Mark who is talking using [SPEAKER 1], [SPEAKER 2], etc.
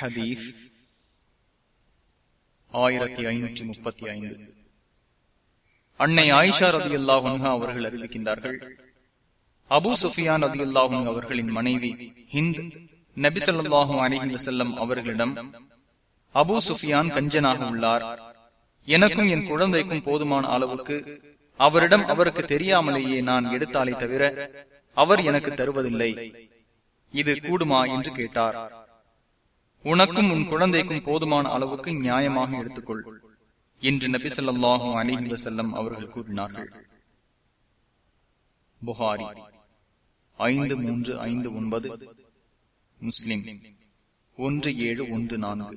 [SPEAKER 1] ஹதீஸ் ஆயிரத்தி ஐநூற்றி முப்பத்தி ஐந்து. அன்னை ஆயிஷா ரதி அல்லாஹா அவர்கள் அறிவிக்கின்றார்கள் அபு சுஃபியான் ரதி அல்லாஹும் அவர்களின் மனைவி ஹிந்த் நபிசல்லாஹும் அலிஹி வசல்லம் அவர்களிடம் அபு சுஃபியான் கஞ்சனாக உள்ளார். எனக்கும் என் குழந்தைக்கும் போதுமான அளவுக்கு அவரிடம் அவருக்கு தெரியாமலேயே நான் எடுத்தாலே தவிர அவர் எனக்கு தருவதில்லை. இது கூடுமா? என்று கேட்டார். உனக்கும் உன் குழந்தைக்கும் போதுமான அளவுக்கு நியாயமாக எடுத்துக்கொள் என்று நபி சொல்லாஹும் அலிஹி வசல்லம் அவர்கள் கூறினார்கள். புகாரி ஐந்து மூன்று ஐந்து ஒன்பது முஸ்லிம் ஒன்று ஏழு ஒன்று நான்கு.